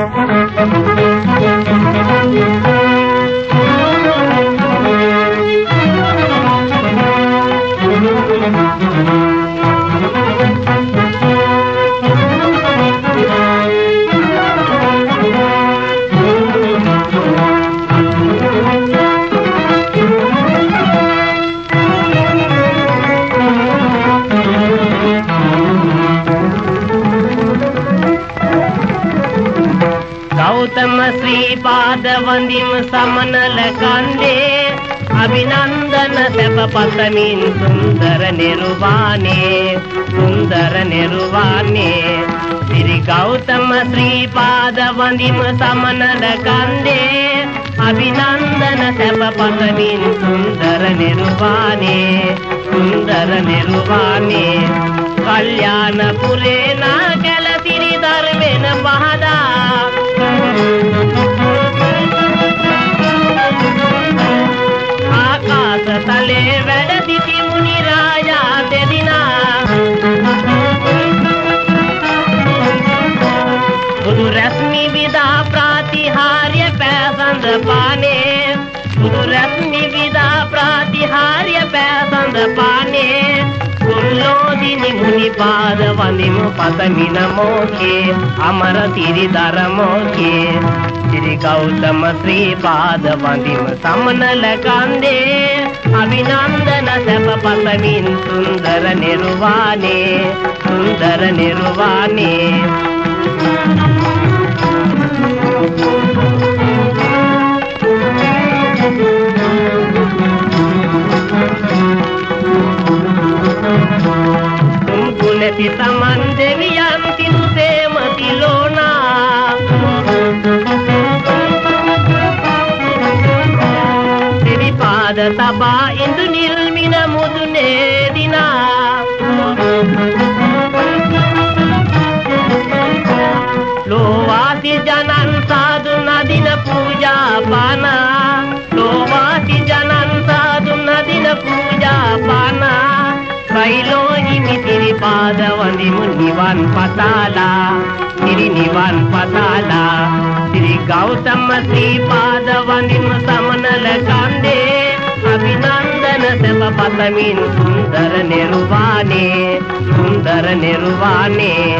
Thank you. Gautama Sri Pada වඳිම සමනල කන්දේ අභිනන්දන සැප පතමින් සුන්දර නිර්වාණේ. සුන්දර නිර්වාණේ. ශ්‍රී ගෞතම ශ්‍රීපාද වඳිම සමනල කන්දේ අභිනන්දන සැප පතමින් සුන්දර නිර්වාණේ. සුන්දර නිර්වාණේ. කල්යාණ පුරේ නාගල සිරි ධර්මෙන පහදා तले वैड राजा तेरीना गुरु रश्मि विदा प्रातिहार्य पैसंद पाने। गुरु रश्मि පාද වඳිමු පතමින මෝකේ? අමර තිරි දරමෝකේ ශ්‍රී ගෞතම ශ්‍රී පාද වඳිම සමනල කන්දේ අභිනන්දන සැප පතමින් සුන්දර නිර්වාණේ. සුන්දර නිර්වාණේ. ವ್ಯತಿತ ಮಂದವಿಯಂತಿನು ಪ್ರೇಮತಿಲೋಣ ಸಿರಿಪಾದ ಸಭಾ ಎಂದು ನಿಲ್ಮಿನ ಮುದು ನೇದಿನ සිරිපාද වඳිමු නිවන් පතාලා සිරි නිවන් පතාලා. ශ්‍රී ගෞතම ශ්‍රීපාද වඳිමු සමනල කන්දේ අභිනන්දන සැප පතමින් සුන්දර නිර්වාණේ සුන්දර නිර්වාණේ.